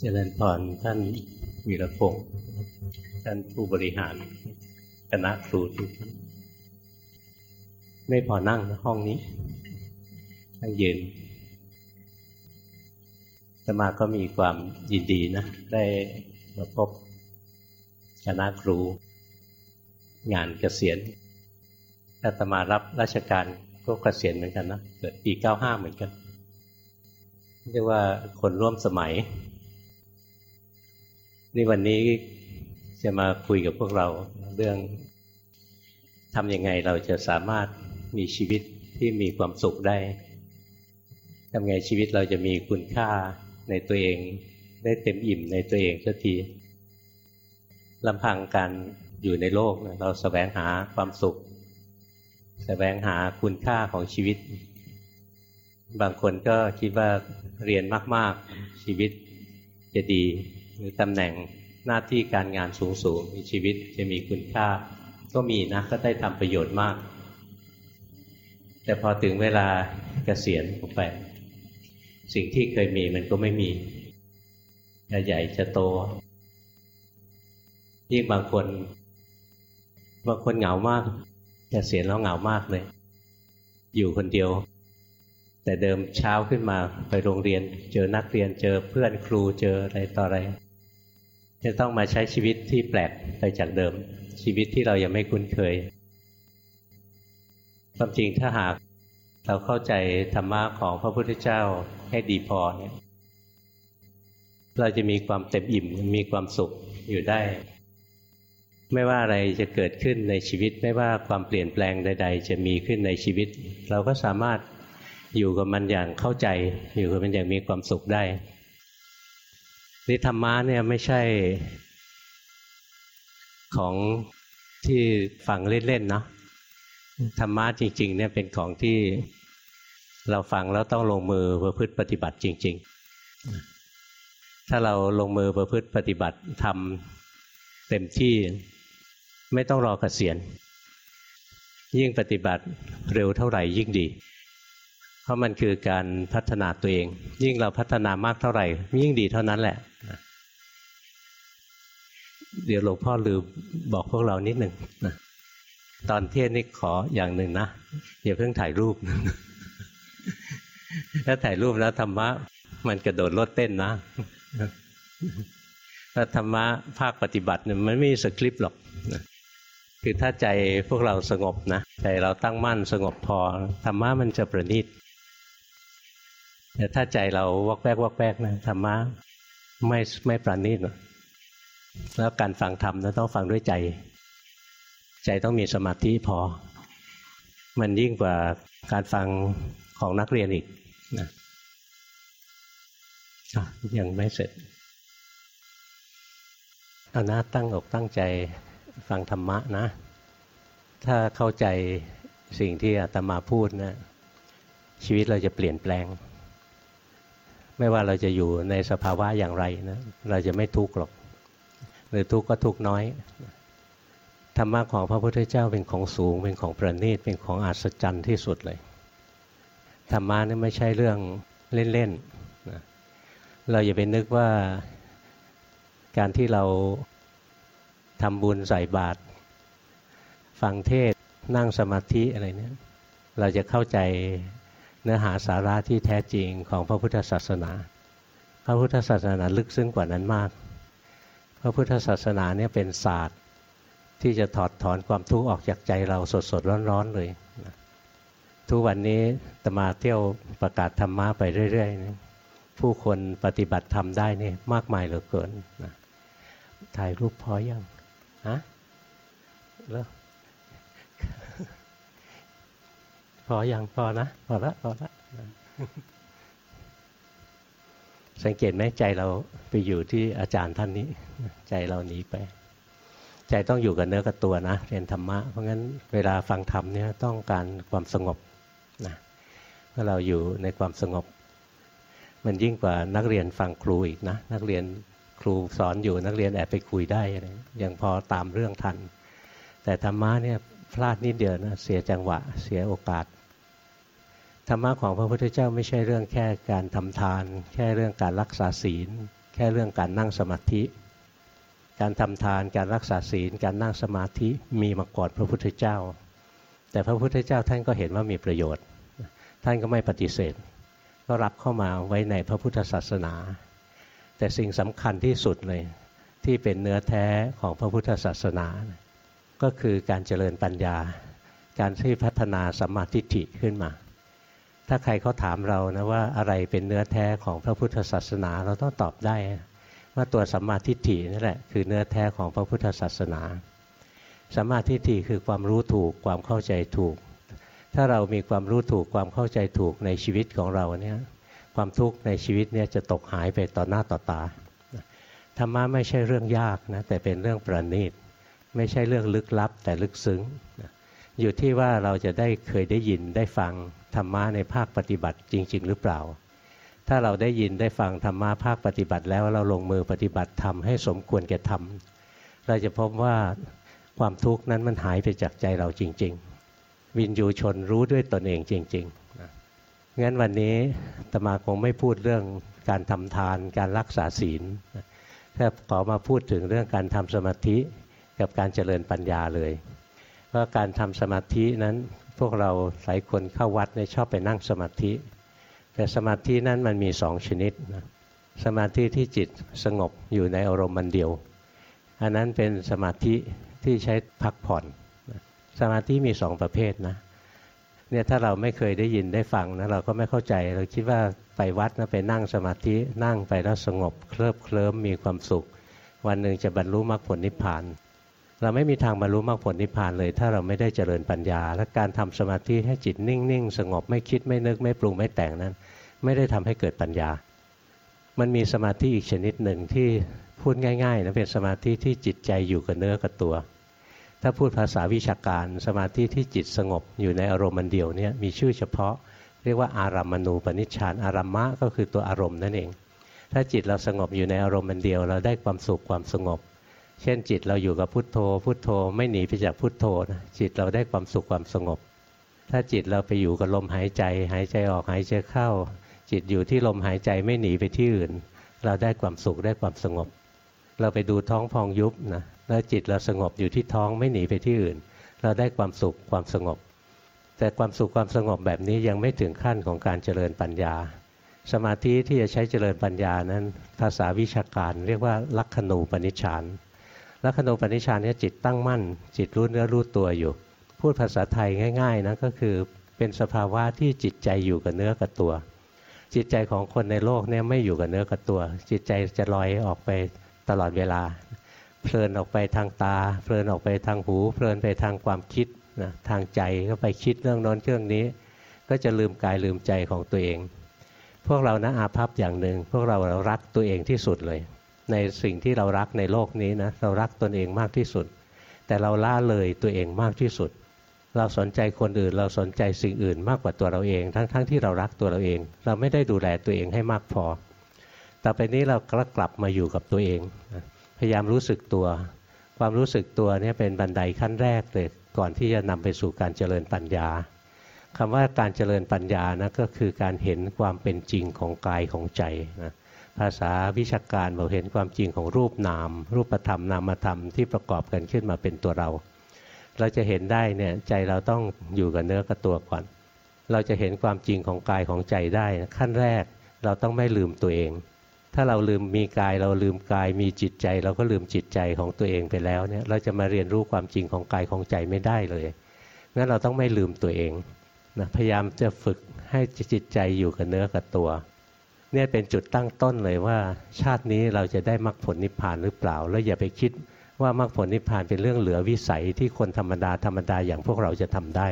เจริญพรท่านวีรพงศ์ท่านผู้บริหารคณะครูทุกท่านไม่พอนั่งห้องนี้ให้ยืนสมาก็มีความยินดีนะ ได้มาพบคณะครู งานเกษียณอาตมารับราชการก็เกษียณเหมือนกันนะ เกิดปีเก้าห้าเหมือนกันเรียกว่าคนร่วมสมัย นี่วันนี้จะมาคุยกับพวกเราเรื่องทำยังไงเราจะสามารถมีชีวิตที่มีความสุขได้ทำไงชีวิตเราจะมีคุณค่าในตัวเอง ได้เต็มอิ่มในตัวเองสักทีลำพังการอยู่ในโลกเราสแสวงหาความสุขสแสวงหาคุณค่าของชีวิต บางคนก็คิดว่าเรียนมาก ๆ ชีวิตจะดี หรือตำแหน่งหน้าที่การงานสูงๆมีชีวิตจะมีคุณค่า ก็มีนะก็ได้ทำประโยชน์มาก แต่พอถึงเวลาเกษียณออกไป สิ่งที่เคยมีมันก็ไม่มีจะใหญ่จะโตยิ่งบางคนบางคนเหงามากจะเสียแล้วเหงามากเลย อยู่คนเดียว แต่เดิมเช้าขึ้นมาไปโรงเรียน เจอนักเรียนเจอเพื่อนครูเจออะไรต่ออะไร จะต้องมาใช้ชีวิตที่แปลกไปจากเดิม ชีวิตที่เรายังไม่คุ้นเคย ความจริงถ้าหากเราเข้าใจธรรมะของพระพุทธเจ้าให้ดีพอเนี่ยเราจะมีความเต็มอิ่มมีความสุขอยู่ได้ ไม่ว่าอะไรจะเกิดขึ้นในชีวิต ไม่ว่าความเปลี่ยนแปลงใด ๆ จะมีขึ้นในชีวิต เราก็สามารถอยู่กับมันอย่างเข้าใจ อยู่กับมันอย่างมีความสุขได้ นี่ธรรมะเนี่ยไม่ใช่ของที่ฟังเล่นๆเนาะธรรมะจริง ๆ เนี่ยเป็นของที่เราฟังแล้วต้องลงมือประพฤติปฏิบัติจริง ๆ ถ้าเราลงมือประพฤติปฏิบัติทำเต็มที่ไม่ต้องรอเกษียณ ยิ่งปฏิบัติเร็วเท่าไหร่ยิ่งดี เพราะมันคือการพัฒนาตัวเอง ยิ่งเราพัฒนามากเท่าไหร่ ยิ่งดีเท่านั้นแหละ เดี๋ยวหลวงพ่อลืมบอกพวกเรานิดหนึ่งนะตอนเที่ยงนี่ขออย่างหนึ่งนะอย่าเพิ่งถ่ายรูป ถ้าถ่ายรูปแล้วธรรมะ มันกระโดดโลดเต้นนะถ้าธรรมะภาคปฏิบัติเนี่ยมันไม่มีสคริปต์หรอกคือถ้าใจพวกเราสงบนะใจเราตั้งมั่นสงบพอธรรมะมันจะประณีต แต่ถ้าใจเราวอกแวกวอกแวกนะธรรมะไม่ไม่ประณีตแล้วการฟังธรรมนะต้องฟังด้วยใจ ใจต้องมีสมาธิพอ มันยิ่งกว่าการฟังของนักเรียนอีกนะยังไม่เสร็จเอาน้าตั้งอกตั้งใจฟังธรรมะนะ ถ้าเข้าใจสิ่งที่อาตมาพูดนะ ชีวิตเราจะเปลี่ยนแปลง ไม่ว่าเราจะอยู่ในสภาวะอย่างไรนะเราจะไม่ทุกข์หรอก หรือทุกข์ก็ทุกข์น้อยธรรมะของพระพุทธเจ้าเป็นของสูง เป็นของประณีตเป็นของอัศจรรย์ที่สุดเลยธรรมะนี่ไม่ใช่เรื่องเล่นๆนะเราอย่าไปนึกว่าการที่เราทำบุญใส่บาตรฟังเทศนั่งสมาธิอะไรเนี่ยเราจะเข้าใจ เนื้อหาสาระที่แท้จริงของพระพุทธศาสนา พระพุทธศาสนาลึกซึ้งกว่านั้นมาก พระพุทธศาสนาเนี่ยเป็นศาสตร์ที่จะถอดถอนความทุกข์ออกจากใจเราสดสดร้อนๆเลยนะทุกวันนี้ตมาเที่ยวประกาศธรรมะไปเรื่อยๆนะผู้คนปฏิบัติธรรมได้นี่มากมายเหลือเกินนะถ่ายรูปพอยังฮะแล้ว พออยังพอนะพอละพอละสังเกตไหมใจเราไปอยู่ที่อาจารย์ท่านนี้ ใจเราหนีไป ใจต้องอยู่กับเนื้อกับตัวนะเรียนธรรมะ เพราะงั้นเวลาฟังธรรมเนี่ยต้องการความสงบนะเมื่อเราอยู่ในความสงบ มันยิ่งกว่านักเรียนฟังครูอีกนะ นักเรียนครูสอนอยู่นักเรียนแอบไปคุยได้อะไรยังพอตามเรื่องทัน แต่ธรรมะเนี่ย พลาดนิดเดียวนะเสียจังหวะ เสียโอกาสธรรมะของพระพุทธเจ้าไม่ใช่เรื่องแค่การทำทาน แค่เรื่องการรักษาศีล แค่เรื่องการนั่งสมาธิ การทำทานการรักษาศีล การนั่งสมาธิมีมาก่อนพระพุทธเจ้า แต่พระพุทธเจ้าท่านก็เห็นว่ามีประโยชน์ ท่านก็ไม่ปฏิเสธ ก็รับเข้ามาไว้ในพระพุทธศาสนา แต่สิ่งสำคัญที่สุดเลยที่เป็นเนื้อแท้ของพระพุทธศาสนา ก็คือการเจริญปัญญา การที่พัฒนาสัมมาทิฏฐิขึ้นมา ถ้าใครเขาถามเรานะว่าอะไรเป็นเนื้อแท้ของพระพุทธศาสนา เราต้องตอบได้ว่าตัวสัมมาทิฏฐินั่นแหละคือเนื้อแท้ของพระพุทธศาสนาสัมมาทิฏฐิคือความรู้ถูกความเข้าใจถูก ถ้าเรามีความรู้ถูกความเข้าใจถูกในชีวิตของเราเนี่ยความทุกข์ในชีวิตเนี่ยจะตกหายไปต่อหน้าต่อตาธรรมะไม่ใช่เรื่องยากนะแต่เป็นเรื่องประณีต ไม่ใช่เรื่องลึกลับแต่ลึกซึ้งอยู่ที่ว่าเราจะได้เคยได้ยินได้ฟังธรรมะในภาคปฏิบัติจริง ๆ หรือเปล่า ถ้าเราได้ยินได้ฟังธรรมะภาคปฏิบัติแล้วเราลงมือปฏิบัติทำให้สมควรแก่ทำเราจะพบว่าความทุกข์นั้นมันหายไปจากใจเราจริง ๆ วินยูชนรู้ด้วยตนเองจริงๆงั้นวันนี้ตมาคงไม่พูดเรื่องการทำทาน การรักษาศีลถ้าขอมาพูดถึงเรื่องการทำสมาธิ กับการเจริญปัญญาเลยเพราะการทำสมาธินั้นพวกเราหลายคนเข้าวัดเนี่ยชอบไปนั่งสมาธิ แต่สมาธินั้นมันมีสองชนิดนะสมาธิที่จิตสงบอยู่ในอารมณ์มันเดียว อันนั้นเป็นสมาธิที่ใช้พักผ่อน สมาธิมีสองประเภทนะเนี่ยถ้าเราไม่เคยได้ยินได้ฟังนะเราก็ไม่เข้าใจเราคิดว่าไปวัดนะไปนั่งสมาธินั่งไปแล้วสงบเคลิบเคลิ้มมีความสุข วันหนึ่งจะบรรลุมรรคผลนิพพาน เราไม่มีทางบรรลุมรรคผลนิพพานเลย ถ้าเราไม่ได้เจริญปัญญา และการทำสมาธิให้จิตนิ่งๆ สงบไม่คิดไม่นึกไม่ปรุงไม่แต่งนั้น ไม่ได้ทำให้เกิดปัญญา มันมีสมาธิอีกชนิดหนึ่งที่พูดง่ายๆนะเป็นสมาธิที่จิตใจอยู่กับเนื้อกับตัว ถ้าพูดภาษาวิชาการ สมาธิที่จิตสงบอยู่ในอารมณ์มันเดียวเนี่ยมีชื่อเฉพาะ เรียกว่าอารัมมณูปนิชฌานอารามมะก็คือตัวอารมณ์นั่นเอง ถ้าจิตเราสงบอยู่ในอารมณ์มันเดียว เราได้ความสุขความสงบ เช่นจิตเราอยู่กับพุทโธ พุทโธไม่หนีไปจากพุทโธนะจิตเราได้ความสุขความสงบ ถ้าจิตเราไปอยู่กับลมหายใจ หายใจออกหายใจเข้า จิตอยู่ที่ลมหายใจไม่หนีไปที่อื่น เราได้ความสุขได้ความสงบ เราไปดูท้องพองยุบนะแล้วจิตเราสงบอยู่ที่ท้องไม่หนีไปที่อื่น เราได้ความสุขความสงบ แต่ความสุขความสงบแบบนี้ยังไม่ถึงขั้นของการเจริญปัญญา สมาธิที่จะใช้เจริญปัญญานั้น ภาษาวิชาการเรียกว่าลักขณูปนิชฌาน ลักขณูปนิชานนี้จิตตั้งมั่น จิตรู้เนื้อรู้ตัวอยู่ พูดภาษาไทยง่ายๆนะก็คือเป็นสภาวะที่จิตใจอยู่กับเนื้อกับตัว จิตใจของคนในโลกเนี่ยไม่อยู่กับเนื้อกับตัว จิตใจจะลอยออกไปตลอดเวลา เพลินออกไปทางตา เพลินออกไปทางหู เพลินไปทางความคิดนะทางใจก็ไปคิดเรื่องน้นเรื่องนี้ ก็จะลืมกายลืมใจของตัวเอง พวกเรานะอาภัพอย่างหนึ่งพวกเราเรารักตัวเองที่สุดเลย ในสิ่งที่เรารักในโลกนี้นะเรารักตนเองมากที่สุด แต่เราล่าเลยตัวเองมากที่สุด เราสนใจคนอื่น เราสนใจสิ่งอื่นมากกว่าตัวเราเอง ทั้งๆทที่เรารักตัวเราเอง เราไม่ได้ดูแลตัวเองให้มากพอ ต่อไปนี้เราก็กลับมาอยู่กับตัวเอง พยายามรู้สึกตัว ความรู้สึกตัวนี่เป็นบันไดขั้นแรกเลยก่อนที่จะนำไปสู่การเจริญปัญญาคำว่าการเจริญปัญญานะก็คือการเห็นความเป็นจริงของกายของใจนะ ภาษาวิชาการบอกเห็นความจริงของรูปนาม รูปธรรมนามธรรมที่ประกอบกันขึ้นมาเป็นตัวเรา เราจะเห็นได้เนี่ยใจเราต้องอยู่กับเนื้อกับตัวก่อน เราจะเห็นความจริงของกายของใจได้ขั้นแรกเราต้องไม่ลืมตัวเอง ถ้าเราลืมมีกายเราลืมกายมีจิตใจ เราก็ลืมจิตใจของตัวเองไปแล้วเนี่ยเราจะมาเรียนรู้ความจริงของกายของใจไม่ได้เลยงั้นเราต้องไม่ลืมตัวเองนะพยายามจะฝึกให้จิตใจอยู่กับเนื้อกับตัว เนี่ยเป็นจุดตั้งต้นเลยว่า ชาตินี้เราจะได้มรรคผลนิพพานหรือเปล่า แล้วอย่าไปคิดว่ามรรคผลนิพพานเป็นเรื่องเหลือวิสัยที่คนธรรมดาธรรมดาอย่างพวกเราจะทำได้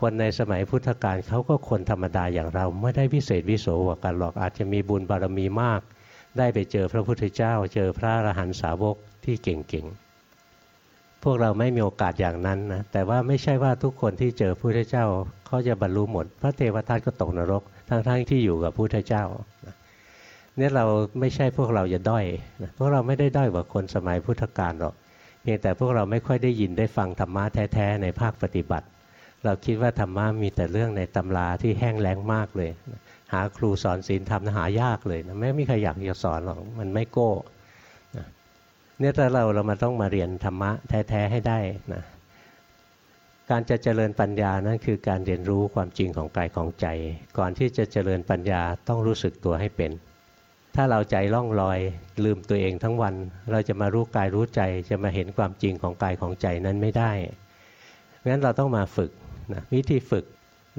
คนในสมัยพุทธกาลเขาก็คนธรรมดาอย่างเราไม่ได้พิเศษวิโสกว่ากันหรอกอาจจะมีบุญบารมีมาก ได้ไปเจอพระพุทธเจ้า เจอพระอรหันตสาวกที่เก่งๆพวกเราไม่มีโอกาสอย่างนั้นนะแต่ว่าไม่ใช่ว่าทุกคนที่เจอพระพุทธเจ้าเขาจะบรรลุหมด พระเทวทัตก็ตกนรก ทั้งๆทที่อยู่กับพุทธเจ้าเนี่ยเราไม่ใช่พวกเราจะด้อยพวกเราไม่ได้ด้อยกว่าคนสมัยพุทธกาลหรอกเพียงแต่พวกเราไม่ค่อยได้ยินได้ฟังธรรมะแท้ๆในภาคปฏิบัติ เราคิดว่าธรรมะมีแต่เรื่องในตำราที่แห้งแล้งมากเลย หาครูสอนศีลธรรมหายากเลยนะไม่มีใครอยากจะสอนหรอกมันไม่โก้เนี่ยถ้าเราเรามาต้องมาเรียนธรรมะแท้ๆให้ได้นะ การจะเจริญปัญญานั่นคือการเรียนรู้ความจริงของกายของใจ ก่อนที่จะเจริญปัญญาต้องรู้สึกตัวให้เป็น ถ้าเราใจล่องลอยลืมตัวเองทั้งวัน เราจะมารู้กายรู้ใจจะมาเห็นความจริงของกายของใจนั้นไม่ได้งั้นเราต้องมาฝึกนะวิธีฝึก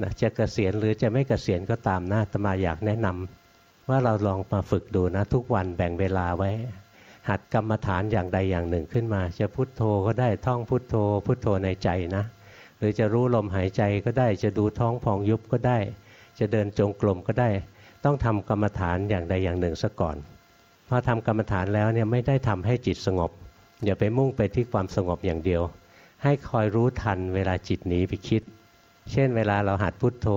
นะจะกะเกษียณหรือจะไม่กเกษียณก็ตามนะตมาอยากแนะนำว่าเราลองมาฝึกดูนะทุกวันแบ่งเวลาไว้ หัดกรรมฐานอย่างใดอย่างหนึ่งขึ้นมา จะพุโทโธก็ได้ท่องพุโทโธ พุโทโธในใจนะ หรือจะรู้ลมหายใจก็ได้ จะดูท้องพองยุบก็ได้ จะเดินจงกรมก็ได้ ต้องทำกรรมฐานอย่างใดอย่างหนึ่งซะก่อนพอทำกรรมฐานแล้วเนี่ยไม่ได้ทำให้จิตสงบ อย่าไปมุ่งไปที่ความสงบอย่างเดียว ให้คอยรู้ทันเวลาจิตหนีไปคิด เช่น เวลาเราหัดพุทโธ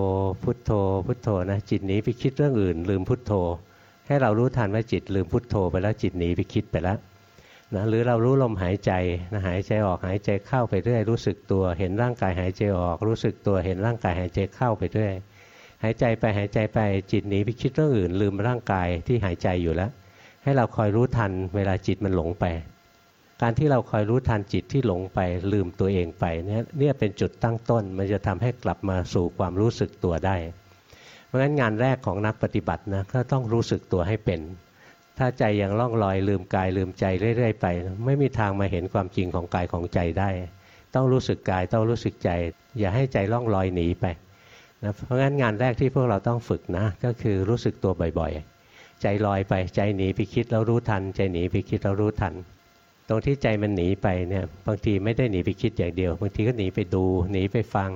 พุทโธ พุทโธนะจิตหนีไปคิดเรื่องอื่น ลืมพุทโธ ให้เรารู้ทันว่าจิตลืมพุทโธไปแล้วจิตหนีไปคิดไปแล้ว นะหรือเรารู้ลมหายใจนะหายใจออกหายใจเข้าไปเรื่อยรู้สึกตัวเห็นร่างกายหายใจออก รู้สึกตัวเห็นร่างกายหายใจเข้าไปเรื่อยหายใจไปหายใจไปจิตหนีไปคิดเรื่องอื่น ลืมร่างกายที่หายใจอยู่แล้ว ให้เราคอยรู้ทันเวลาจิตมันหลงไป การที่เราคอยรู้ทันจิตที่หลงไป ลืมตัวเองไปเนี่ยเนี่ยเป็นจุดตั้งต้น มันจะทำให้กลับมาสู่ความรู้สึกตัวได้ เพราะฉะนั้นงานแรกของนักปฏิบัตินะก็ต้องรู้สึกตัวให้เป็น ถ้าใจยังล่องลอยลืมกายลืมใจเรื่อย ๆ ไป ไม่มีทางมาเห็นความจริงของกายของใจได้ ต้องรู้สึกกายต้องรู้สึกใจ อย่าให้ใจล่องลอยหนีไปนะเพราะงั้นงานแรกที่พวกเราต้องฝึกนะ ก็คือรู้สึกตัวบ่อยๆ ใจลอยไปใจหนีไปคิดแล้วรู้ทัน ใจหนีไปคิดแล้วรู้ทัน ตรงที่ใจมันหนีไปเนี่ยบางทีไม่ได้หนีไปคิดอย่างเดียว บางทีก็หนีไปดู หนีไปฟัง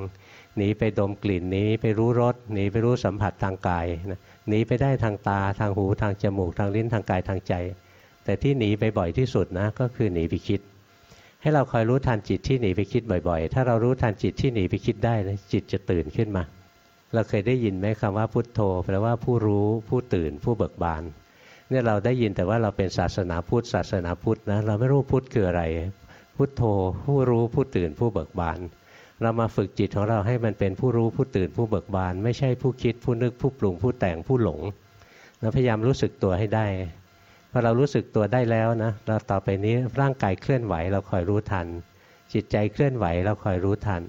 หนีไปดมกลิ่นหนีไปรู้รสหนีไปรู้สัมผัสทางกายนะหนีไปได้ทางตาทางหูทางจมูกทางลิ้นทางกายทางใจ แต่ที่หนีไปบ่อยที่สุดนะก็คือหนีไปคิด ให้เราคอยรู้ทันจิตที่หนีไปคิดบ่อยๆ ถ้าเรารู้ทันจิตที่หนีไปคิดได้นะจิตจะตื่นขึ้นมา เราเคยได้ยินไหมคำว่าพุทโธแปลว่าผู้รู้ผู้ตื่นผู้เบิกบานเนี่ยเราได้ยินแต่ว่าเราเป็นศาสนาพุทธศาสนาพุทธนะเราไม่รู้พุทธคืออะไร พุทโธผู้รู้ผู้ตื่นผู้เบิกบาน เรามาฝึกจิตของเราให้มันเป็นผู้รู้ผู้ตื่นผู้เบิกบาน ไม่ใช่ผู้คิดผู้นึกผู้ปรุงผู้แต่งผู้หลงเราพยายามรู้สึกตัวให้ได้พอเรารู้สึกตัวได้แล้วนะเราต่อไปนี้ร่างกายเคลื่อนไหวเราคอยรู้ทัน จิตใจเคลื่อนไหวเราคอยรู้ทัน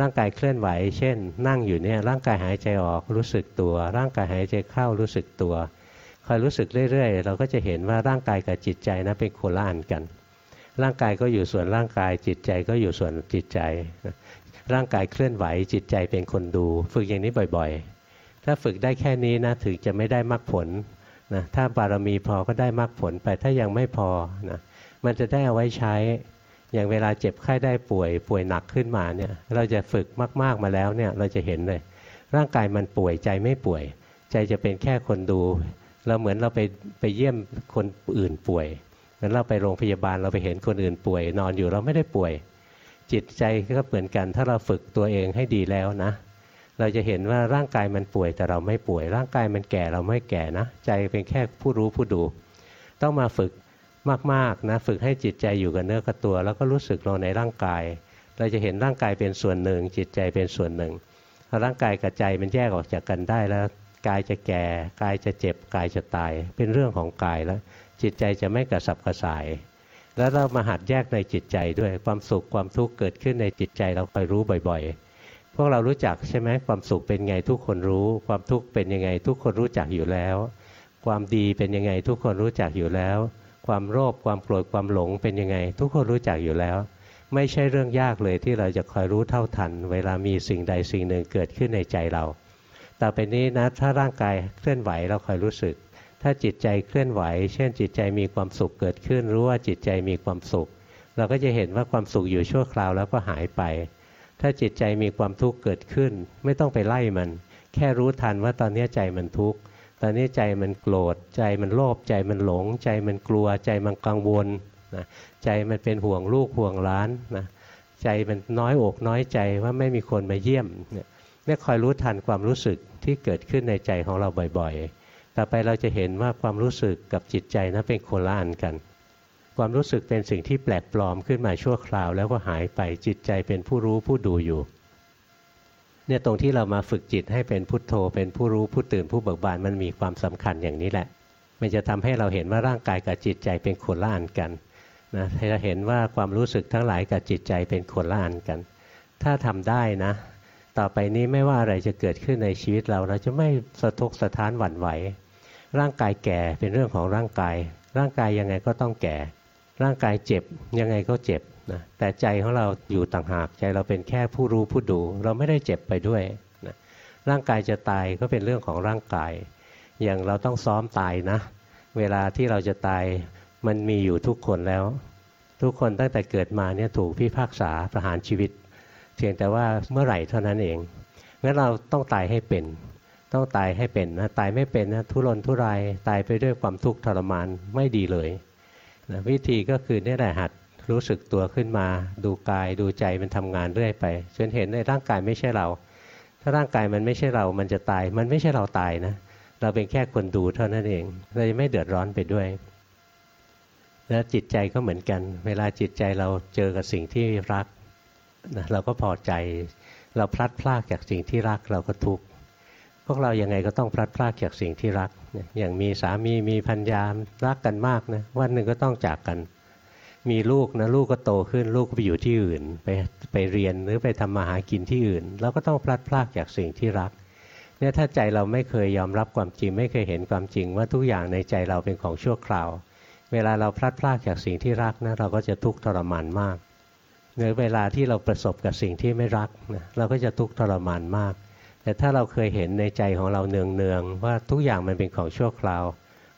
ร่างกายเคลื่อนไหว เช่น นั่งอยู่เนี่ยร่างกายหายใจออกรู้สึกตัว ร่างกายหายใจเข้ารู้สึกตัวคอยรู้สึกเรื่อยๆ เราก็จะเห็นว่าร่างกายกับจิตใจนะเป็นโคละอันกัน ร่างกายก็อยู่ส่วนร่างกายจิตใจก็อยู่ส่วนจิตใจ ร่างกายเคลื่อนไหวจิตใจเป็นคนดู ฝึกอย่างนี้บ่อยๆ ถ้าฝึกได้แค่นี้นะถึงจะไม่ได้มรรคผลนะถ้าบารมีพอก็ได้มรรคผลไปถ้ายังไม่พอนะมันจะได้เอาไว้ใช้ อย่างเวลาเจ็บไข้ได้ป่วย ป่วยหนักขึ้นมาเนี่ยเราจะฝึกมากๆมาแล้วเนี่ยเราจะเห็นเลย ร่างกายมันป่วยใจไม่ป่วย ใจจะเป็นแค่คนดูเราเหมือนเราไปไปเยี่ยมคนอื่นป่วยเหมือนเราไปโรงพยาบาลเราไปเห็นคนอื่นป่วย นอนอยู่เราไม่ได้ป่วย จิตใจก็เหมือนกัน ถ้าเราฝึกตัวเองให้ดีแล้วนะ เราจะเห็นว่าร่างกายมันป่วยแต่เราไม่ป่วย ร่างกายมันแก่เราไม่แก่นะ ใจเป็นแค่ผู้รู้ผู้ดู ต้องมาฝึกมากๆนะฝึกให้จิตใจอยู่กับเนื้อกับตัว แล้วก็รู้สึกลงในร่างกาย เราจะเห็นร่างกายเป็นส่วนหนึ่ง จิตใจเป็นส่วนหนึ่งร่างกายกับใจมันแยกออกจากกันได้แล้วกายจะแก่กายจะเจ็บกายจะตาย เป็นเรื่องของกายแล้ว จิตใจจะไม่กระสับกระส่าย แล้วเรามาหัดแยกในจิตใจด้วยความสุขความทุกข์เกิดขึ้นในจิตใจเราคอยรู้บ่อย ๆ พวกเรารู้จักใช่ไหมความสุขเป็นไงทุกคนรู้ ความทุกข์เป็นยังไงทุกคนรู้จักอยู่แล้ว ความดีเป็นยังไงทุกคนรู้จักอยู่แล้ว ความโลภความโกรธความหลงเป็นยังไง ทุกคนรู้จักอยู่แล้ว ไม่ใช่เรื่องยากเลยที่เราจะคอยรู้เท่าทัน เวลามีสิ่งใดสิ่งหนึ่งเกิดขึ้นในใจเรา ต่อไปนี้นะถ้าร่างกายเคลื่อนไหวเราคอยรู้สึก ถ้าจิตใจเคลื่อนไหว เช่น จิตใจมีความสุขเกิดขึ้น รู้ว่าจิตใจมีความสุข เราก็จะเห็นว่าความสุขอยู่ชั่วคราวแล้วก็หายไป ถ้าจิตใจมีความทุกข์เกิดขึ้น ไม่ต้องไปไล่มัน แค่รู้ทันว่าตอนนี้ใจมันทุกข์ตอนนี้ใจมันโกรธใจมันโลภใจมันหลง ใจมันกลัว ใจมันกังวลนะใจมันเป็นห่วงลูกห่วงล้านนะใจมันน้อยอกน้อยใจว่าไม่มีคนมาเยี่ยมเนี่ยคอยรู้ทันความรู้สึกที่เกิดขึ้นในใจของเราบ่อยๆ ต่อไปเราจะเห็นว่าความรู้สึกกับจิตใจนะเป็นคนละอันกัน ความรู้สึกเป็นสิ่งที่แปลกปลอมขึ้นมาชั่วคราว แล้วก็หายไปจิตใจเป็นผู้รู้ผู้ดูอยู่เนี่ยตรงที่เรามาฝึกจิตให้เป็นพุทโธ เป็นผู้รู้ผู้ตื่นผู้เบิกบานมันมีความสำคัญอย่างนี้แหละ มันจะทำให้เราเห็นว่าร่างกายกับจิตใจเป็นคนละอันกันนะจะเห็นว่าความรู้สึกทั้งหลายกับจิตใจเป็นคนละอันกัน ถ้าทำได้นะ ต่อไปนี้ไม่ว่าอะไรจะเกิดขึ้นในชีวิตเราเราจะไม่สะทกสะท้านหวั่นไหว ร่างกายแก่เป็นเรื่องของร่างกาย ร่างกายยังไงก็ต้องแก่ ร่างกายเจ็บยังไงก็เจ็บนะแต่ใจของเราอยู่ต่างหากใจเราเป็นแค่ผู้รู้ผู้ดู เราไม่ได้เจ็บไปด้วยนะร่างกายจะตายก็เป็นเรื่องของร่างกาย อย่างเราต้องซ้อมตายนะ เวลาที่เราจะตายมันมีอยู่ทุกคนแล้ว ทุกคนตั้งแต่เกิดมาเนี่ยถูกพิพากษาประหารชีวิต เพียงแต่ว่าเมื่อไหร่เท่านั้นเองงั้นเราต้องตายให้เป็น ต้องตายให้เป็นนะตายไม่เป็นนะทุรนทุรายตายไปด้วยความทุกข์ทรมานไม่ดีเลยนะวิธีก็คือนี่แหละหัดรู้สึกตัวขึ้นมา ดูกายดูใจมันทำงานเรื่อยไปจนเห็นในร่างกายไม่ใช่เรา ถ้าร่างกายมันไม่ใช่เรา มันจะตาย มันไม่ใช่เราตายนะ เราเป็นแค่คนดูเท่านั้นเองเราจะไม่เดือดร้อนไปด้วย แล้วจิตใจก็เหมือนกัน เวลาจิตใจเราเจอกับสิ่งที่รักนะเราก็พอใจ เราพลัดพรากจากสิ่งที่รักเราก็ทุกข์ พวกเรายังไงก็ต้องพลัดพรากจากสิ่งที่รัก อย่างมีสามีมีพัญญารักกันมากนะวันหนึ่งก็ต้องจากกัน มีลูกนะลูกก็โตขึ้นลูกก็ไปอยู่ที่อื่น ไปไปเรียนหรือไปทำมาหากินที่อื่นเราก็ต้องพลัดพรากจากสิ่งที่รักเนี่ยถ้าใจเราไม่เคยยอมรับความจริง ไม่เคยเห็นความจริง ว่าทุกอย่างในใจเราเป็นของชั่วคราว เวลาเราพลัดพรากจากสิ่งที่รักนะเราก็จะทุกข์ทรมานมากในเวลาที่เราประสบกับสิ่งที่ไม่รักนะเราก็จะทุกข์ทรมานมาก แต่ถ้าเราเคยเห็นในใจของเราเนืองๆว่าทุกอย่างมันเป็นของชั่วคราว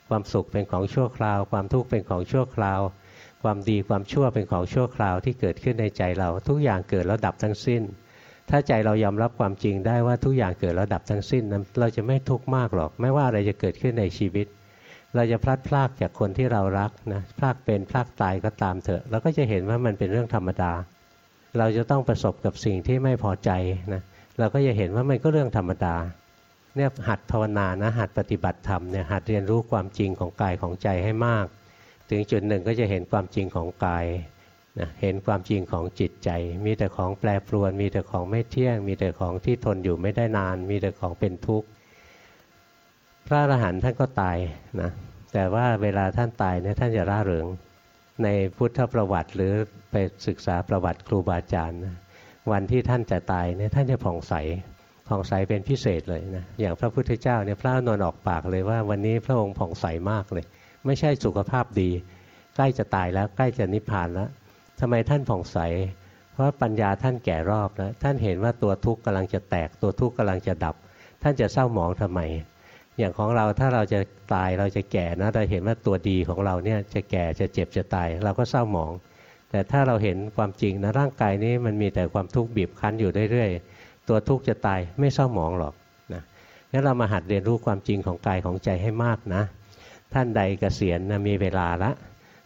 ความสุขเป็นของชั่วคราว ความทุกข์เป็นของชั่วคราว ความดีความชั่วเป็นของชั่วคราวที่เกิดขึ้นในใจเราทุกอย่างเกิดแล้วดับทั้งสิ้น ถ้าใจเรายอมรับความจริงได้ว่าทุกอย่างเกิดแล้วดับทั้งสิ้นนั้นเราจะไม่ทุกข์มากหรอก ไม่ว่าอะไรจะเกิดขึ้นในชีวิต เราจะพลัดพรากจากคนที่เรารักนะพลากเป็นพลากตายก็ตามเถอะเราก็จะเห็นว่ามันเป็นเรื่องธรรมดา เราจะต้องประสบกับสิ่งที่ไม่พอใจนะ เราก็จะเห็นว่ามันก็เรื่องธรรมดาเนี่ยหัดภาวนานะหัดปฏิบัติธรรมเนี่ยหัดเรียนรู้ความจริงของกายของใจให้มาก ถึงจุดหนึ่งก็จะเห็นความจริงของกายนะเห็นความจริงของจิตใจ มีแต่ของแปรปรวน มีแต่ของไม่เที่ยง มีแต่ของที่ทนอยู่ไม่ได้นาน มีแต่ของเป็นทุกข์พระอรหันต์ท่านก็ตายนะแต่ว่าเวลาท่านตายเนี่ยท่านจะร่าเริงในพุทธประวัติหรือไปศึกษาประวัติครูบาอาจารย์นะ วันที่ท่านจะตายเนี่ยท่านจะผ่องใสผ่องใสเป็นพิเศษเลยนะอย่างพระพุทธเจ้าเนี่ยพระนอนออกปากเลยว่าวันนี้พระองค์ผ่องใสมากเลย ไม่ใช่สุขภาพดี ใกล้จะตายแล้วใกล้จะนิพพานแล้วทำไมท่านผ่องใส เพราะปัญญาท่านแก่รอบแล้วท่านเห็นว่าตัวทุกข์กำลังจะแตกตัวทุกข์กำลังจะดับ ท่านจะเศร้าหมองทำไม อย่างของเราถ้าเราจะตายเราจะแก่นะเราเห็นว่าตัวดีของเราเนี่ยจะแก่จะเจ็บจะตาย เราก็เศร้าหมอง แต่ถ้าเราเห็นความจริงนะร่างกายนี้มันมีแต่ความทุกข์บีบคั้นอยู่เรื่อยๆ ตัวทุกข์จะตายไม่เศร้าหมองหรอกนะงั้นเรามาหัดเรียนรู้ความจริงของกายของใจให้มากนะ ท่านใดเกษียณนะมีเวลาละ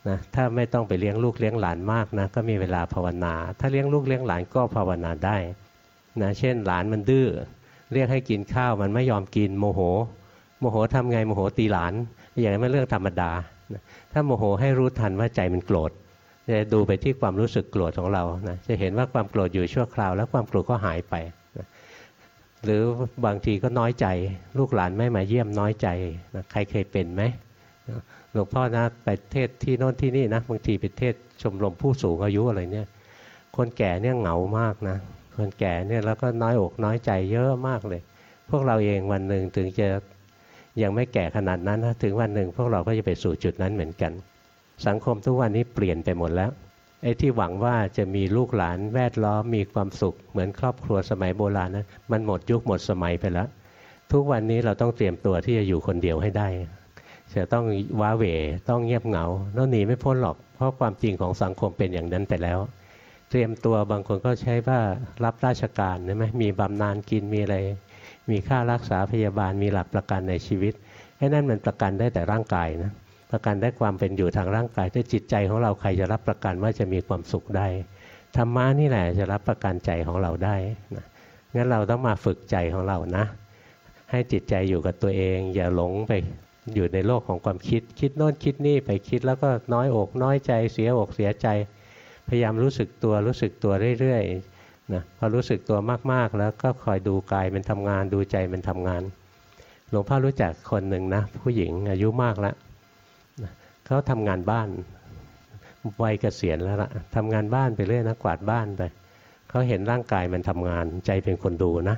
นะถ้าไม่ต้องไปเลี้ยงลูกเลี้ยงหลานมากนะก็มีเวลาภาวนา ถ้าเลี้ยงลูกเลี้ยงหลานก็ภาวนาได้นะเช่นหลานมันดื้อเรียกให้กินข้าวมันไม่ยอมกินโมโห โมโหทำไงโมโหตีหลาน อย่างนี้เป็นเรื่องธรรมดา ถ้าโมโหให้รู้ทันว่าใจมันโกรธ จะดูไปที่ความรู้สึกโกรธของเรานะจะเห็นว่าความโกรธอยู่ชั่วคราว แล้วความโกรธก็หายไปนะหรือบางทีก็น้อยใจ ลูกหลานไม่มาเยี่ยมน้อยใจนะใครเคยเป็นไหมหลวงพ่อนะไปเทศที่โน่นที่นี่นะบางทีไปเทศชมรมผู้สูงอายุอะไรเนี่ยคนแก่เนี่ยเหงามากนะคนแก่เนี่ยแล้วก็น้อยอกน้อยใจเยอะมากเลย พวกเราเองวันหนึ่งถึงจะยังไม่แก่ขนาดนั้นนะถึงวันหนึ่งพวกเราก็จะไปสู่จุดนั้นเหมือนกัน สังคมทุกวันนี้เปลี่ยนไปหมดแล้วไอ้ที่หวังว่าจะมีลูกหลานแวดล้อมมีความสุข เหมือนครอบครัวสมัยโบราณนะมันหมดยุคหมดสมัยไปแล้ว ทุกวันนี้เราต้องเตรียมตัวที่จะอยู่คนเดียวให้ได้ จะต้องว้าเหวต้องเงียบเหงาแล้วหนีไม่พ้นหรอก เพราะความจริงของสังคมเป็นอย่างนั้นไปแล้ว เตรียมตัวบางคนก็ใช้ว่ารับราชการใช่ไหมมีบำนาญกินมีอะไร มีค่ารักษาพยาบาลมีหลักประกันในชีวิตไอ้นั่นมันประกันได้แต่ร่างกายนะ ประกันได้ความเป็นอยู่ทางร่างกายแต่จิตใจของเราใครจะรับประกันว่าจะมีความสุขได้ธรรมะนี่แหละจะรับประกันใจของเราได้นะงั้นเราต้องมาฝึกใจของเรานะ ให้จิตใจอยู่กับตัวเอง อย่าหลงไปอยู่ในโลกของความคิด คิดโน่นคิดนี่ไปคิดแล้วก็น้อยอกน้อยใจเสียอกเสียใจ พยายามรู้สึกตัวรู้สึกตัวเรื่อยนะพอรู้สึกตัวมากๆ แล้วก็คอยดูกายมันทำงานดูใจมันทำงาน หลวงพ่อรู้จักคนหนึ่งนะผู้หญิงอายุมากแล้ว เขาทำงานบ้านวัยเกษียณแล้วละทำงานบ้านไปเรื่อยนะกวาดบ้านไปเขาเห็นร่างกายมันทำงานใจเป็นคนดูนะ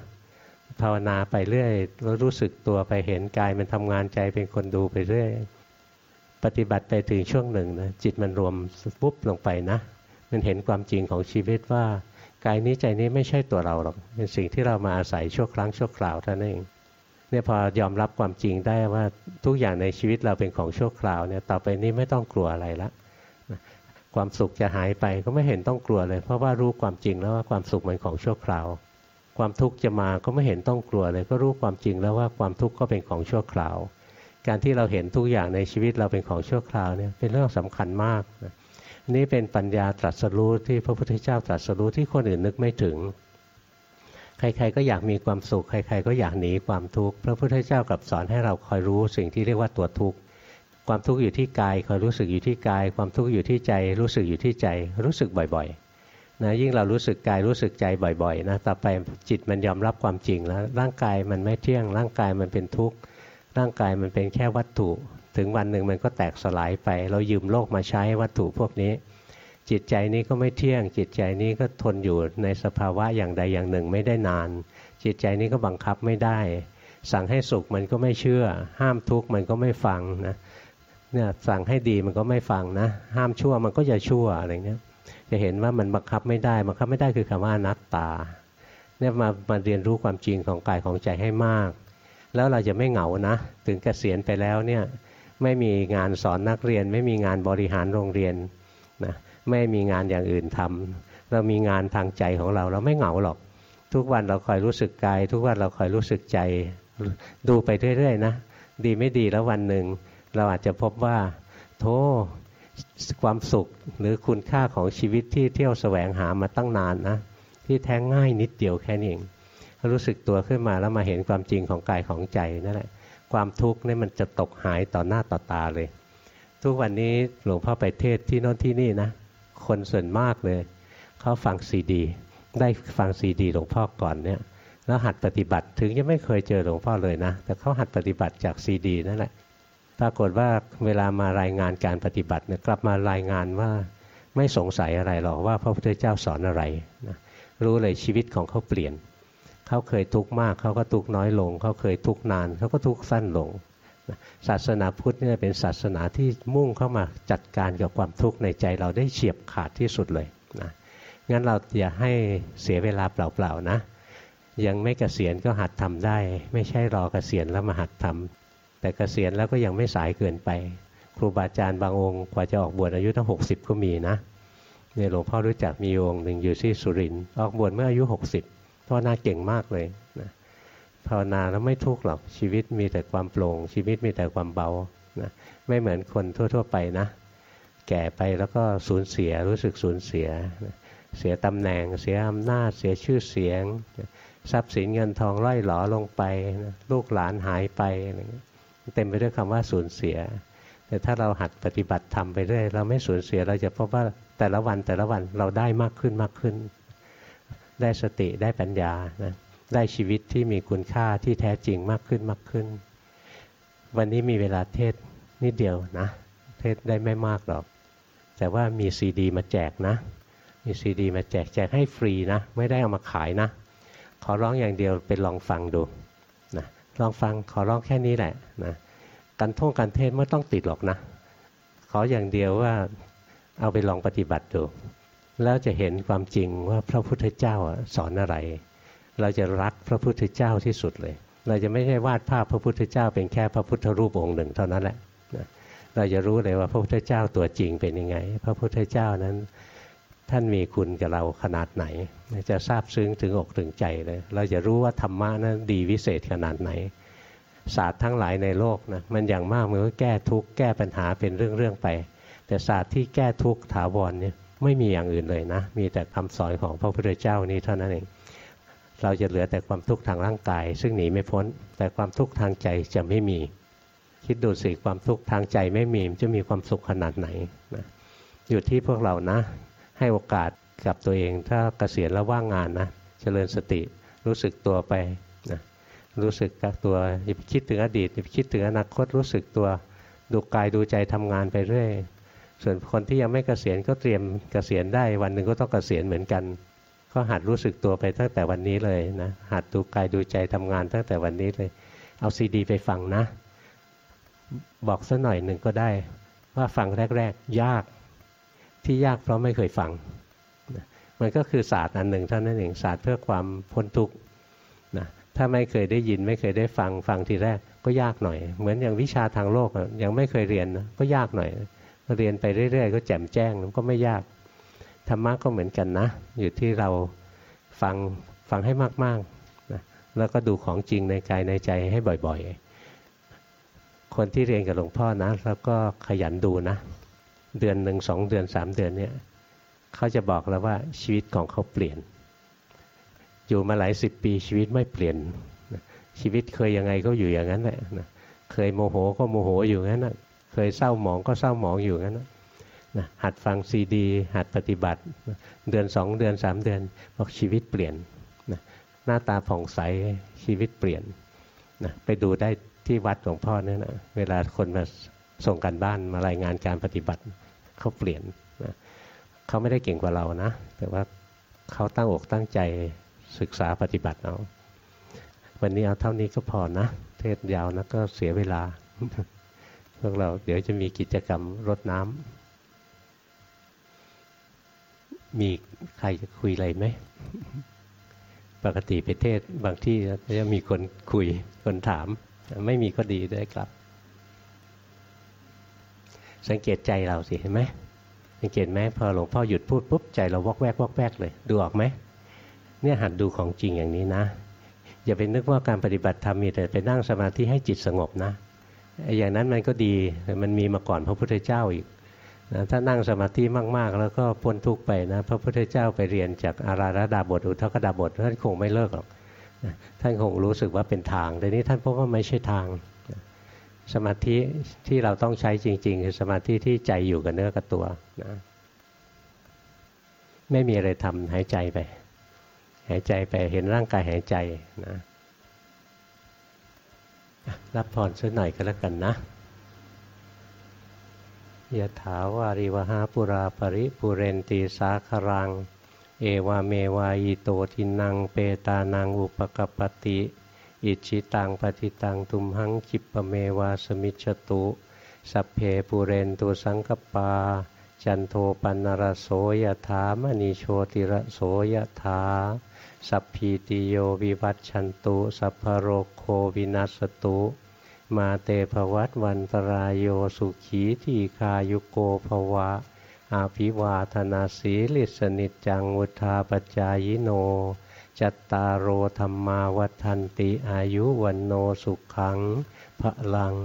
ภาวนาไปเรื่อยแล้วรู้สึกตัวไปเห็นกายมันทำงานใจเป็นคนดูไปเรื่อย ปฏิบัติไปถึงช่วงหนึ่งนะจิตมันรวมปุ๊บลงไปนะมันเห็นความจริงของชีวิตว่ากายนี้ใจนี้ไม่ใช่ตัวเราหรอกเป็นสิ่งที่เรามาอาศัยชั่วครั้งชั่วคราวเท่านั้นเอง เนี่ยพอยอมรับความจริงได้ว่าทุกอย่างในชีวิตเราเป็นของชั่วคราวเนี่ยต่อไปนี้ไม่ต้องกลัวอะไรละความสุขจะหายไปก็ไม่เห็นต้องกลัวเลย เพราะว่ารู้ความจริงแล้วว่าความสุขมันของชั่วคราว ความทุกข์จะมาก็ไม่เห็นต้องกลัวเลย ก็รู้ความจริงแล้วว่าความทุกข์ก็เป็นของชั่วคราว การที่เราเห็นทุกอย่างในชีวิตเราเป็นของชั่วคราวเนี่ยเป็นเรื่องสำคัญมากนะนี่เป็นปัญญาตรัสรู้ที่พระพุทธเจ้าตรัสรู้ที่คนอื่นนึกไม่ถึง ใครๆก็อยากมีความสุข ใคร ๆ ก็อยากหนีความทุกข์ พระพุทธเจ้ากลับสอนให้เราคอยรู้สิ่งที่เรียกว่าตัวทุกข์ ความทุกข์อยู่ที่กายคอยรู้สึกอยู่ที่กาย ความทุกข์อยู่ที่ใจ รู้สึกอยู่ที่ใจ รู้สึกบ่อยๆ นะ ยิ่งเรารู้สึกกายรู้สึกใจบ่อยๆ นะ ต่อไปจิตมันยอมรับความจริงแล้ว ร่างกายมันไม่เที่ยง ร่างกายมันเป็นทุกข์ ร่างกายมันเป็นแค่วัตถุ ถึงวันหนึ่งมันก็แตกสลายไป เรายืมโลกมาใช้วัตถุพวกนี้ จิตใจนี้ก็ไม่เที่ยง จิตใจนี้ก็ทนอยู่ในสภาวะอย่างใดอย่างหนึ่งไม่ได้นาน จิตใจนี้ก็บังคับไม่ได้ สั่งให้สุขมันก็ไม่เชื่อ ห้ามทุกข์มันก็ไม่ฟังนะเนี่ยสั่งให้ดีมันก็ไม่ฟังนะ ห้ามชั่วมันก็จะชั่วอะไรเงี้ยจะเห็นว่ามันบังคับไม่ได้บังคับไม่ได้คือคำว่านัตตาเนี่ยมามาเรียนรู้ความจริงของกายของใจให้มาก แล้วเราจะไม่เหงานะ ถึงเกษียณไปแล้วเนี่ยไม่มีงานสอนนักเรียน ไม่มีงานบริหารโรงเรียนนะ ไม่มีงานอย่างอื่นทำเรามีงานทางใจของเราเราไม่เหงาหรอก ทุกวันเราคอยรู้สึกกาย ทุกวันเราคอยรู้สึกใจ ดูไปเรื่อยๆนะดีไม่ดีแล้ววันหนึ่งเราอาจจะพบว่าโธ่ความสุขหรือคุณค่าของชีวิตที่เที่ยวแสวงหามาตั้งนานนะที่แท้งง่ายนิดเดียวแค่นี้เองรู้สึกตัวขึ้นมาแล้วมาเห็นความจริงของกายของใจนั่นแหละความทุกข์นี่มันจะตกหายต่อหน้าต่อตาเลย ทุกวันนี้หลวงพ่อไปเทศที่โน้นที่นี่นะ คนส่วนมากเลยเขาฟังซีดี ได้ฟังซีดีหลวงพ่อก่อนเนี่ยแล้วหัดปฏิบัติถึงยังไม่เคยเจอหลวงพ่อเลยนะ แต่เขาหัดปฏิบัติจากซีดีนั่นแหละปรากฏว่าเวลามารายงานการปฏิบัติเนี่ยกลับมารายงานว่าไม่สงสัยอะไรหรอกว่าพระพุทธเจ้าสอนอะไรนะรู้เลยชีวิตของเขาเปลี่ยน เขาเคยทุกข์มากเขาก็ทุกข์น้อยลง เขาเคยทุกข์นานเขาก็ทุกข์สั้นลง ศาสนาพุทธเนี่ยเป็นศาสนาที่มุ่งเข้ามาจัดการกับความทุกข์ในใจเราได้เฉียบขาดที่สุดเลยนะงั้นเราอย่าให้เสียเวลาเปล่าๆนะ ยังไม่เกษียณก็หัดทำได้ ไม่ใช่รอเกษียณแล้วมาหัดทำแต่เกษียณแล้วก็ยังไม่สายเกินไป ครูบาอาจารย์บางองค์กว่าจะออกบวชอายุตั้ง60ก็มีนะเนี่ยหลวงพ่อรู้จักมีองค์หนึ่งอยู่ที่สุรินทร์ออกบวชเมื่ออายุ 60เพราะน่าเก่งมากเลยนะ ภาวนาแล้วไม่ทุกข์หรอกชีวิตมีแต่ความโปร่ง ชีวิตมีแต่ความเบานะไม่เหมือนคนทั่ว ๆ ไปนะ แก่ไปแล้วก็สูญเสียรู้สึกสูญเสีย เสียตำแหน่ง เสียอำนาจ เสียชื่อเสียง ทรัพย์สินเงินทองร่อยหลอลงไปนะลูกหลานหายไปอะไรเงี้ยเต็มไปด้วยคำว่าสูญเสีย แต่ถ้าเราหัดปฏิบัติทำไปเรื่อยเราไม่สูญเสียเราจะพบว่าแต่ละวันแต่ละวันเราได้มากขึ้นมากขึ้น ได้สติได้ปัญญานะ ได้ชีวิตที่มีคุณค่าที่แท้จริงมากขึ้นมากขึ้น วันนี้มีเวลาเทศนิดเดียวนะ เทศได้ไม่มากหรอก แต่ว่ามีซีดี มาแจกนะ มีซีดี มาแจกแจกให้ฟรีนะ ไม่ได้เอามาขายนะ ขอร้องอย่างเดียวไปลองฟังดูนะลองฟังขอร้องแค่นี้แหละนะการท่องการเทศไม่ต้องติดหรอกนะ ขออย่างเดียวว่าเอาไปลองปฏิบัติดู แล้วจะเห็นความจริงว่าพระพุทธเจ้าสอนอะไร เราจะรักพระพุทธเจ้าที่สุดเลย เราจะไม่ใช่วาดภาพพระพุทธเจ้า เป็นแค่พระพุทธรูปองค์หนึ่งเท่านั้นแหละเราจะรู้เลยว่าพระพุทธเจ้าตัวจริงเป็นยังไง พระพุทธเจ้านั้นท่านมีคุณกับเราขนาดไหน จะทราบซึ้งถึงอกถึงใจเลย เราจะรู้ว่าธรรมะนั้นดีวิเศษขนาดไหน ศาสตร์ทั้งหลายในโลกนะมันอย่างมากมันก็แก้ทุกข์แก้ปัญหาเป็นเรื่องๆไป แต่ศาสตร์ที่แก้ทุกข์ถาวรเนี่ยไม่มีอย่างอื่นเลยนะ มีแต่คำสอนของพระพุทธเจ้านี้เท่านั้นเอง เราจะเหลือแต่ความทุกข์ทางร่างกาย ซึ่งหนีไม่พ้น แต่ความทุกข์ทางใจจะไม่มี คิดดูสิความทุกข์ทางใจไม่มีจะมีความสุขขนาดไหนนะอยู่ที่พวกเรานะ ให้โอกาสกับตัวเอง ถ้าเกษียณแล้วว่างงานนะเจริญสติรู้สึกตัวไปนะรู้สึกกับตัวอย่าไปคิดถึงอดีตอย่าไปคิดถึงอนาคตรู้สึกตัวดูกายดูใจทำงานไปเรื่อยส่วนคนที่ยังไม่เกษียณก็เตรียมเกษียณได้วันหนึ่งก็ต้องเกษียณเหมือนกัน ก็หัดรู้สึกตัวไปตั้งแต่วันนี้เลยนะหัดดูกายดูใจทำงานตั้งแต่วันนี้เลย เอาซีดีไปฟังนะ บอกสักหน่อยหนึ่งก็ได้ ว่าฟังแรก ๆ ยากที่ยากเพราะไม่เคยฟัง มันก็คือศาสตร์อันหนึ่งเท่านั้นเองศาสตร์เพื่อความพ้นทุกข์นะถ้าไม่เคยได้ยินไม่เคยได้ฟังฟังทีแรกก็ยากหน่อย เหมือนอย่างวิชาทางโลกยังไม่เคยเรียนนะก็ยากหน่อย เรียนไปเรื่อยๆ ก็แจ่มแจ้งก็ไม่ยาก ธรรมะก็เหมือนกันนะ อยู่ที่เราฟังฟังให้มากๆนะแล้วก็ดูของจริงในกายในใจให้บ่อยๆ คนที่เรียนกับหลวงพ่อนะ แล้วก็ขยันดูนะ เดือนหนึ่งสองเดือนสามเดือนเนี่ยเขาจะบอกแล้วว่าชีวิตของเขาเปลี่ยน อยู่มาหลายสิบปีชีวิตไม่เปลี่ยน ชีวิตเคยยังไงก็อยู่อย่างนั้นแหละเคยโมโหก็โมโหอยู่งั้นนะเคยเศร้าหมองก็เศร้าหมองอยู่งั้นนะ หัดฟังซีดี หัดปฏิบัติ เดือนสองเดือนสามเดือนบอกชีวิตเปลี่ยนนะหน้าตาผ่องใสชีวิตเปลี่ยนนะไปดูได้ที่วัดหลวงพ่อเนี่ยนะเวลาคนมาส่งกันบ้านมารายงานการปฏิบัติเขาเปลี่ยนนะเขาไม่ได้เก่งกว่าเรานะ แต่ว่าเขาตั้งอกตั้งใจศึกษาปฏิบัติเอาวันนี้เอาเท่านี้ก็พอนะ เทศยาวนะก็เสียเวลาพวกเราเดี๋ยวจะมีกิจกรรมรดน้ำ มีใครจะคุยอะไรไหม ปกติไปเทศบางที่จะมีคนคุยคนถาม ไม่มีก็ดีได้กลับ สังเกตใจเราสิเห็นไหมสังเกตไหมพอหลวงพ่อหยุดพูดปุ๊บใจเราวอกแวกวอกแวกเลย ดูออกไหมเนี่ยหัดดูของจริงอย่างนี้นะ อย่าไปนึกว่าการปฏิบัติธรรมมีแต่ไปนั่งสมาธิให้จิตสงบนะอย่างนั้นมันก็ดีมันมีมาก่อนพระพุทธเจ้าอีก นะถ้านั่งสมาธิมาก ๆ แล้วก็พ้นทุกไปนะพระพุทธเจ้าไปเรียนจากอาราธดาบท อุทกดาบทท่านคงไม่เลิกหรอกนะท่านคงรู้สึกว่าเป็นทาง แต่นี้ท่านพบว่าไม่ใช่ทางนะสมาธิที่เราต้องใช้จริง ๆ คือสมาธิที่ใจอยู่กับเนื้อกับตัวนะไม่มีอะไรทำหายใจไป หายใจไปเห็นร่างกายหายใจนะรับพรสักหน่อยก็แล้วกันนะ ยะถาวาริวหาปุราปริปุเรนตีสาครัง เอวาเมวายโตทินังเปตานังอุปกปติ อิชิตังปฏิตังทุมหังคิปเมวาสมิจตุ สัพเพปุเรนตุสังกปา จันโทปันนรโสยถามณีโชติระโสยถาสัพพีติโยวิวัตชันตุ สัพพโรโควินัสตุ มาเตภวัตวันตรายโยสุขีทีคายุโกภวะ อาภิวาธนาสีลิสนิจังวุธาปจายโน จัตตารโอธรรมาวัฏันติอายุวันโนสุขังพระลัง